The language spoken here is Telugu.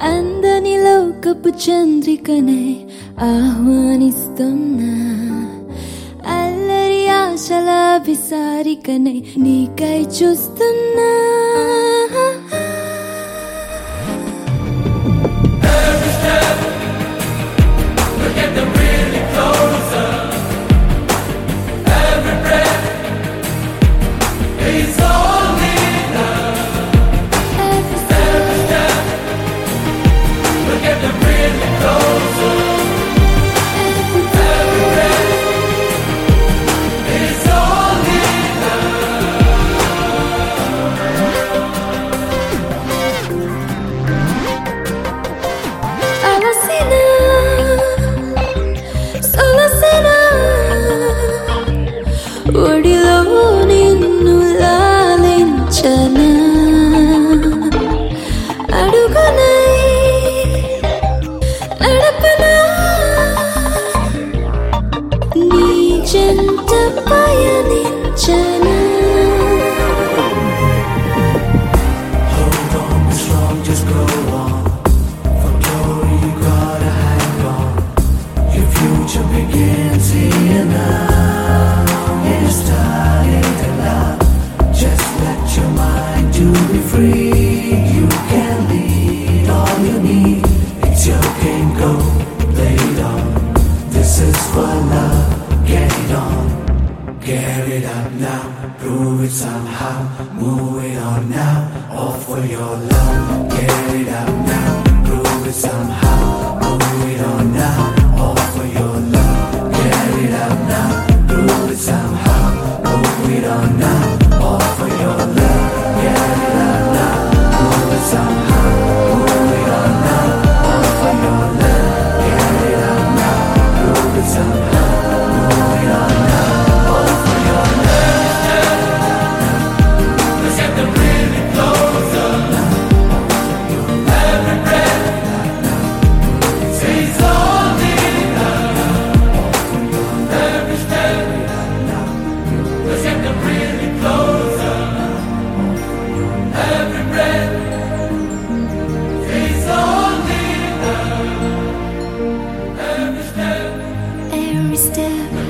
అందని లోకపు చంద్రికనే ఆహ్వానిస్తున్నా. అల్లరి ఆశల విసారికనే నీకై చూస్తున్నా. ఒడిలో నిన్ను లాలించనా అడుగునై నడపనా నీ చెంత పయనించనా just go on. For glory, you gotta hang on. Your future begins here now. somehow. Move it on now, all for your love. Get it up now, prove it somehow. Move it on now, all for your love. Get it out now, prove it somehow. Move it on now, all for your love. Get it out now, prove it somehow. Move it on now, all for your love. Get it up now, prove it somehow. step